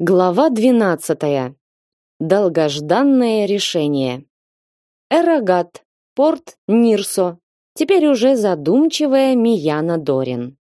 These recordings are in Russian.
Глава 12. Долгожданное решение. Эрагат, порт Нирсо. Теперь уже задумчивая Мияна Дорин.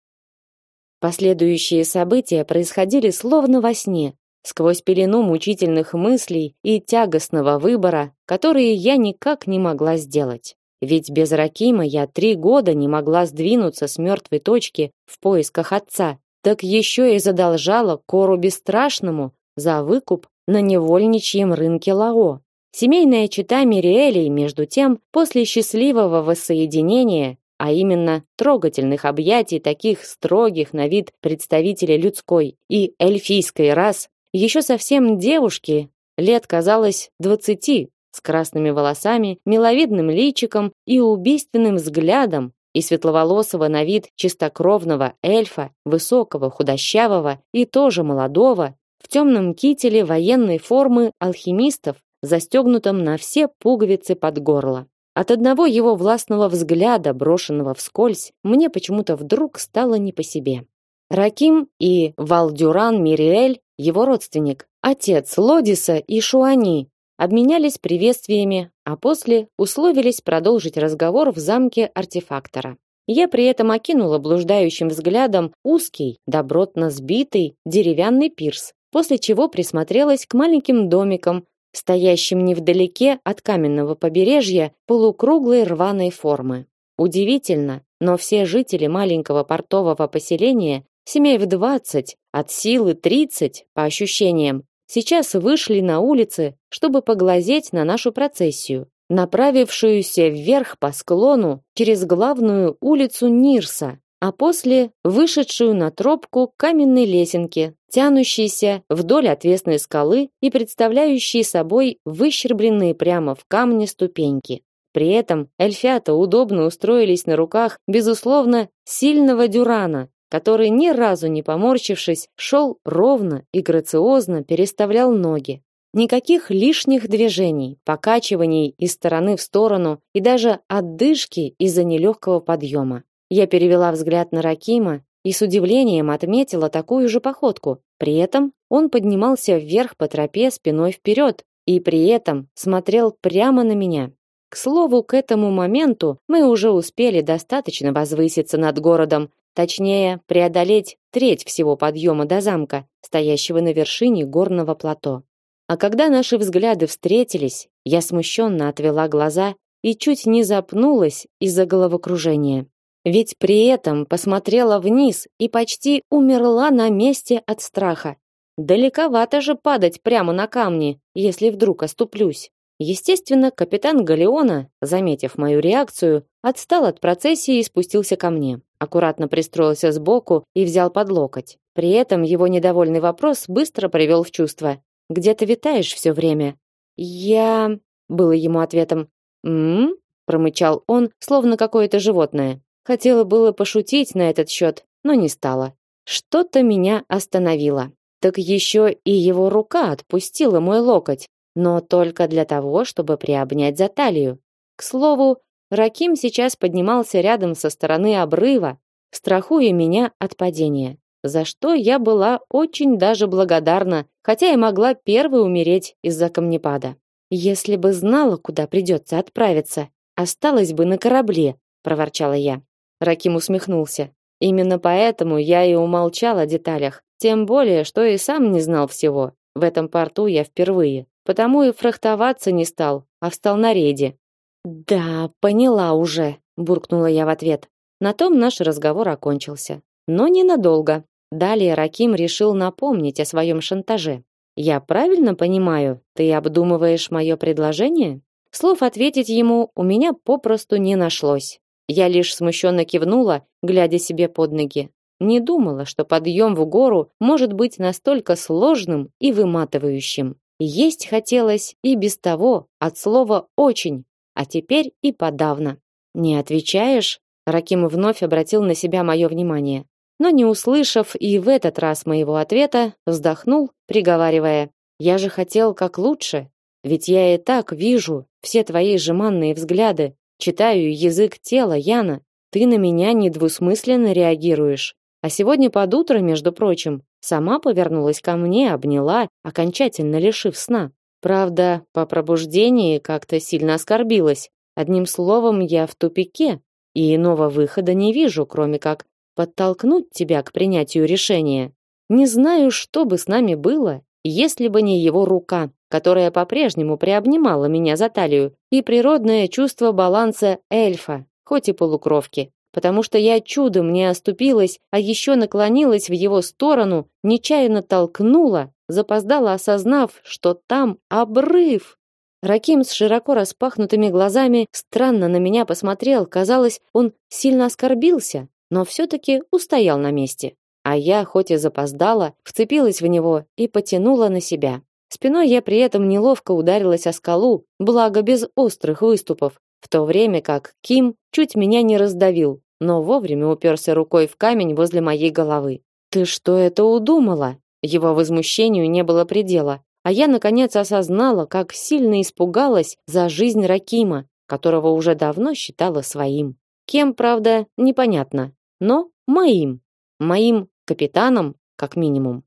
Последующие события происходили словно во сне, сквозь пелену мучительных мыслей и тягостного выбора, которые я никак не могла сделать. Ведь без Ракима я три года не могла сдвинуться с мертвой точки в поисках отца, так еще и задолжала Кору Бесстрашному за выкуп на невольничьем рынке Лао. Семейная чета Мириэлей, между тем, после счастливого воссоединения, а именно трогательных объятий таких строгих на вид представителей людской и эльфийской рас, еще совсем девушки, лет казалось двадцати, с красными волосами, миловидным личиком и убийственным взглядом, и светловолосого на вид чистокровного эльфа, высокого, худощавого и тоже молодого, в темном кителе военной формы алхимистов, застегнутом на все пуговицы под горло. От одного его властного взгляда, брошенного вскользь, мне почему-то вдруг стало не по себе. Раким и Валдюран Мириэль, его родственник, отец Лодиса и Шуани, обменялись приветствиями, а после условились продолжить разговор в замке артефактора. Я при этом окинула блуждающим взглядом узкий, добротно сбитый деревянный пирс, после чего присмотрелась к маленьким домикам, стоящим невдалеке от каменного побережья полукруглой рваной формы. Удивительно, но все жители маленького портового поселения, семей в 20, от силы 30, по ощущениям, сейчас вышли на улицы, чтобы поглазеть на нашу процессию, направившуюся вверх по склону через главную улицу Нирса, а после вышедшую на тропку каменной лесенки, тянущейся вдоль отвесной скалы и представляющей собой выщербленные прямо в камне ступеньки. При этом эльфята удобно устроились на руках, безусловно, сильного дюрана, который ни разу не поморщившись, шел ровно и грациозно переставлял ноги. Никаких лишних движений, покачиваний из стороны в сторону и даже отдышки из-за нелегкого подъема. Я перевела взгляд на Ракима и с удивлением отметила такую же походку. При этом он поднимался вверх по тропе спиной вперед и при этом смотрел прямо на меня. К слову, к этому моменту мы уже успели достаточно возвыситься над городом, Точнее, преодолеть треть всего подъема до замка, стоящего на вершине горного плато. А когда наши взгляды встретились, я смущенно отвела глаза и чуть не запнулась из-за головокружения. Ведь при этом посмотрела вниз и почти умерла на месте от страха. Далековато же падать прямо на камни, если вдруг оступлюсь. Естественно, капитан Галеона, заметив мою реакцию, отстал от процессии и спустился ко мне аккуратно пристроился сбоку и взял под локоть. При этом его недовольный вопрос быстро привел в чувство. «Где ты витаешь все время?» «Я...» — было ему ответом. «М?», промычал он, словно какое-то животное. Хотела было пошутить на этот счет, но не стала. Что-то меня остановило. Так еще и его рука отпустила мой локоть, но только для того, чтобы приобнять за талию. К слову, Раким сейчас поднимался рядом со стороны обрыва, страхуя меня от падения, за что я была очень даже благодарна, хотя и могла первой умереть из-за камнепада. Если бы знала, куда придется отправиться, осталась бы на корабле, проворчала я. Раким усмехнулся. Именно поэтому я и умолчал о деталях, тем более, что и сам не знал всего. В этом порту я впервые, потому и фрахтоваться не стал, а встал на рейде. Да, поняла уже, буркнула я в ответ. На том наш разговор окончился, но ненадолго. Далее Раким решил напомнить о своем шантаже. Я правильно понимаю, ты обдумываешь мое предложение? Слов ответить ему у меня попросту не нашлось. Я лишь смущенно кивнула, глядя себе под ноги. Не думала, что подъем в гору может быть настолько сложным и выматывающим. Есть хотелось и без того, от слова очень, а теперь и подавно. Не отвечаешь? Раким вновь обратил на себя мое внимание, но не услышав и в этот раз моего ответа, вздохнул, приговаривая: "Я же хотел как лучше, ведь я и так вижу все твои жеманные взгляды, читаю язык тела Яна. Ты на меня недвусмысленно реагируешь. А сегодня под утро, между прочим, сама повернулась ко мне, обняла, окончательно лишив сна. Правда, по пробуждении как-то сильно оскорбилась. Одним словом, я в тупике, и иного выхода не вижу, кроме как подтолкнуть тебя к принятию решения. Не знаю, что бы с нами было, если бы не его рука, которая по-прежнему приобнимала меня за талию, и природное чувство баланса эльфа, хоть и полукровки, потому что я чудом не оступилась, а еще наклонилась в его сторону, нечаянно толкнула, запоздала осознав, что там обрыв. Раким с широко распахнутыми глазами странно на меня посмотрел, казалось, он сильно оскорбился, но все-таки устоял на месте. А я, хоть и запоздала, вцепилась в него и потянула на себя. Спиной я при этом неловко ударилась о скалу, благо без острых выступов, в то время как Ким чуть меня не раздавил, но вовремя уперся рукой в камень возле моей головы. «Ты что это удумала?» Его возмущению не было предела, а я наконец осознала, как сильно испугалась за жизнь Ракима, которого уже давно считала своим. Кем, правда, непонятно, но моим. Моим капитаном, как минимум.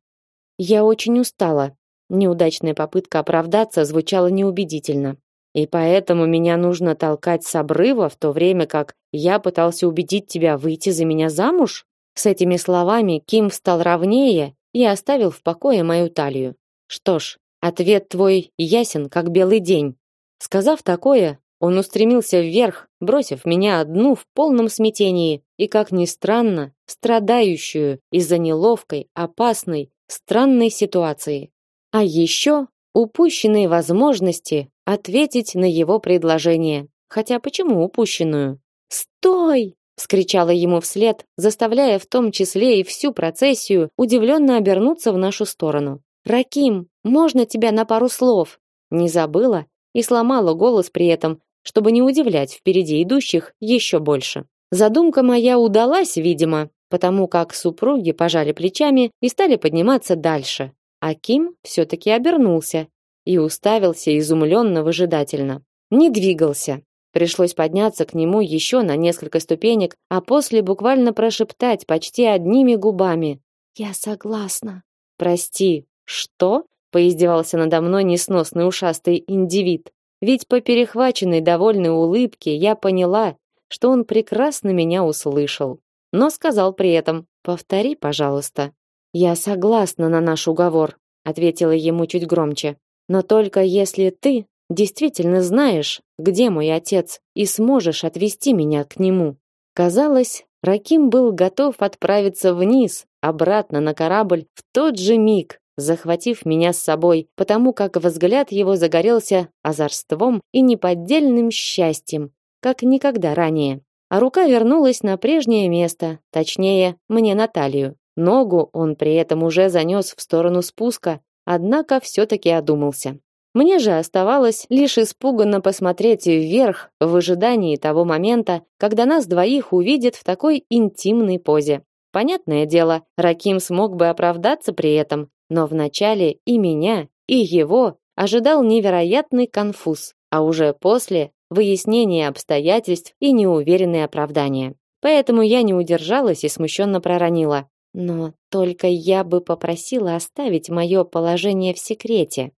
Я очень устала. Неудачная попытка оправдаться звучала неубедительно. И поэтому меня нужно толкать с обрыва, в то время как я пытался убедить тебя выйти за меня замуж? С этими словами Ким встал ровнее и оставил в покое мою талию. Что ж, ответ твой ясен, как белый день. Сказав такое, он устремился вверх, бросив меня одну в полном смятении и, как ни странно, страдающую из-за неловкой, опасной, странной ситуации. А еще упущенные возможности ответить на его предложение. Хотя почему упущенную? «Стой!» — вскричала ему вслед, заставляя в том числе и всю процессию удивленно обернуться в нашу сторону. «Раким, можно тебя на пару слов?» Не забыла и сломала голос при этом, чтобы не удивлять впереди идущих еще больше. Задумка моя удалась, видимо, потому как супруги пожали плечами и стали подниматься дальше. А Ким все-таки обернулся и уставился изумленно выжидательно. Не двигался. Пришлось подняться к нему еще на несколько ступенек, а после буквально прошептать почти одними губами. «Я согласна». «Прости, что?» — поиздевался надо мной несносный ушастый индивид. Ведь по перехваченной довольной улыбке я поняла, что он прекрасно меня услышал, но сказал при этом: "Повтори, пожалуйста". "Я согласна на наш уговор", ответила ему чуть громче. "Но только если ты действительно знаешь, где мой отец, и сможешь отвезти меня к нему". Казалось, Раким был готов отправиться вниз, обратно на корабль в тот же миг, захватив меня с собой, потому как взгляд его загорелся озорством и неподдельным счастьем, как никогда ранее. А рука вернулась на прежнее место, точнее, мне на талию. Ногу он при этом уже занес в сторону спуска, однако все-таки одумался. Мне же оставалось лишь испуганно посмотреть вверх в ожидании того момента, когда нас двоих увидят в такой интимной позе. Понятное дело, Раким смог бы оправдаться при этом, но вначале и меня, и его ожидал невероятный конфуз, а уже после выяснение обстоятельств и неуверенные оправдания. Поэтому я не удержалась и смущенно проронила: "Но только я бы попросила оставить мое положение в секрете".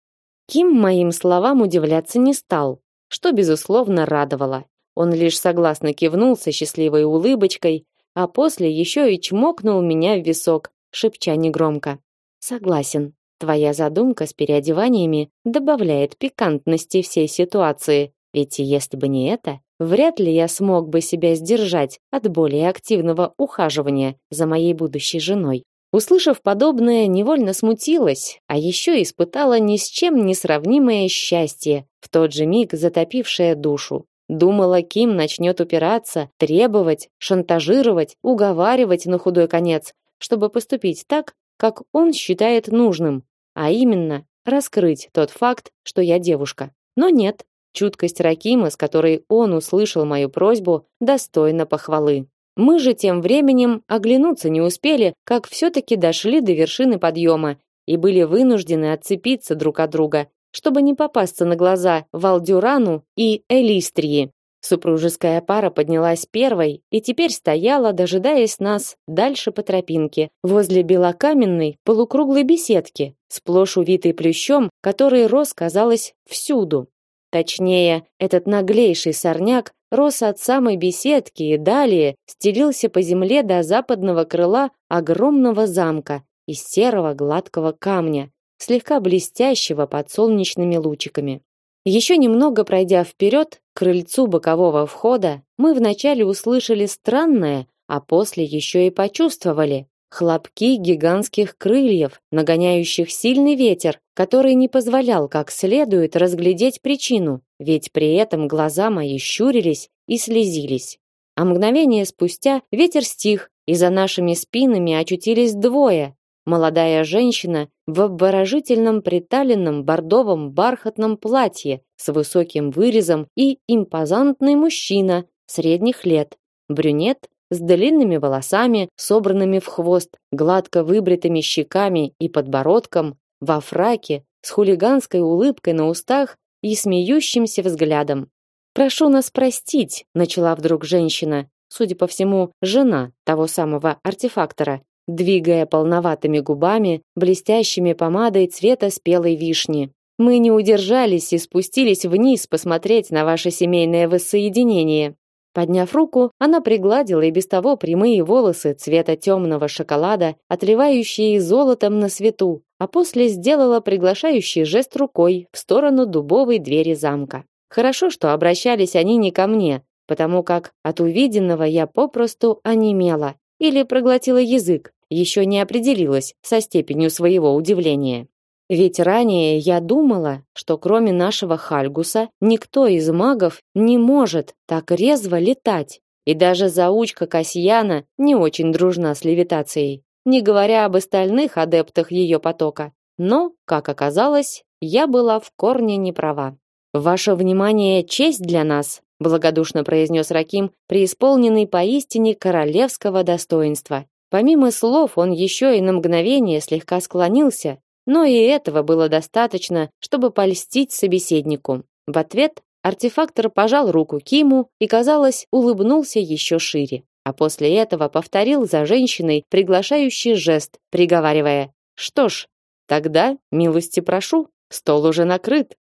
Ким моим словам удивляться не стал, что безусловно радовало. Он лишь согласно кивнул со счастливой улыбочкой, а после еще и чмокнул меня в висок, шепча негромко: Согласен. Твоя задумка с переодеваниями добавляет пикантности всей ситуации. Ведь если бы не это, вряд ли я смог бы себя сдержать от более активного ухаживания за моей будущей женой. Услышав подобное, невольно смутилась, а еще испытала ни с чем не сравнимое счастье, в тот же миг затопившее душу. Думала, Ким начнет упираться, требовать, шантажировать, уговаривать на худой конец, чтобы поступить так, как он считает нужным, а именно раскрыть тот факт, что я девушка. Но нет, чуткость Ракима, с которой он услышал мою просьбу, достойна похвалы. Мы же тем временем оглянуться не успели, как все-таки дошли до вершины подъема и были вынуждены отцепиться друг от друга, чтобы не попасться на глаза Валдюрану и Элистрии. Супружеская пара поднялась первой и теперь стояла, дожидаясь нас дальше по тропинке, возле белокаменной полукруглой беседки, сплошь увитой плющом, который рос, казалось, всюду. Точнее, этот наглейший сорняк рос от самой беседки и далее стелился по земле до западного крыла огромного замка из серого гладкого камня, слегка блестящего под солнечными лучиками. Еще немного пройдя вперед, к крыльцу бокового входа, мы вначале услышали странное, а после еще и почувствовали хлопки гигантских крыльев, нагоняющих сильный ветер, который не позволял как следует разглядеть причину, ведь при этом глаза мои щурились и слезились. А мгновение спустя ветер стих, и за нашими спинами очутились двое, молодая женщина в обворожительном приталенном бордовом бархатном платье с высоким вырезом и импозантный мужчина средних лет, брюнет с длинными волосами, собранными в хвост, гладко выбритыми щеками и подбородком, во фраке, с хулиганской улыбкой на устах и смеющимся взглядом. «Прошу нас простить», — начала вдруг женщина, судя по всему, жена того самого артефактора, двигая полноватыми губами, блестящими помадой цвета спелой вишни. Мы не удержались и спустились вниз посмотреть на ваше семейное воссоединение. Подняв руку, она пригладила и без того прямые волосы цвета темного шоколада, отливающие золотом на свету, а после сделала приглашающий жест рукой в сторону дубовой двери замка. Хорошо, что обращались они не ко мне, потому как от увиденного я попросту онемела или проглотила язык, еще не определилась со степенью своего удивления. Ведь ранее я думала, что кроме нашего Хальгуса никто из магов не может так резво летать. И даже заучка Касьяна не очень дружна с левитацией, не говоря об остальных адептах ее потока. Но, как оказалось, я была в корне не права. Ваше внимание честь для нас, благодушно произнес Раким, преисполненный поистине королевского достоинства. Помимо слов, он еще и на мгновение слегка склонился, но и этого было достаточно, чтобы польстить собеседнику. В ответ артефактор пожал руку Киму и, казалось, улыбнулся еще шире, а после этого повторил за женщиной приглашающий жест, приговаривая: "Что ж, тогда милости прошу, стол уже накрыт".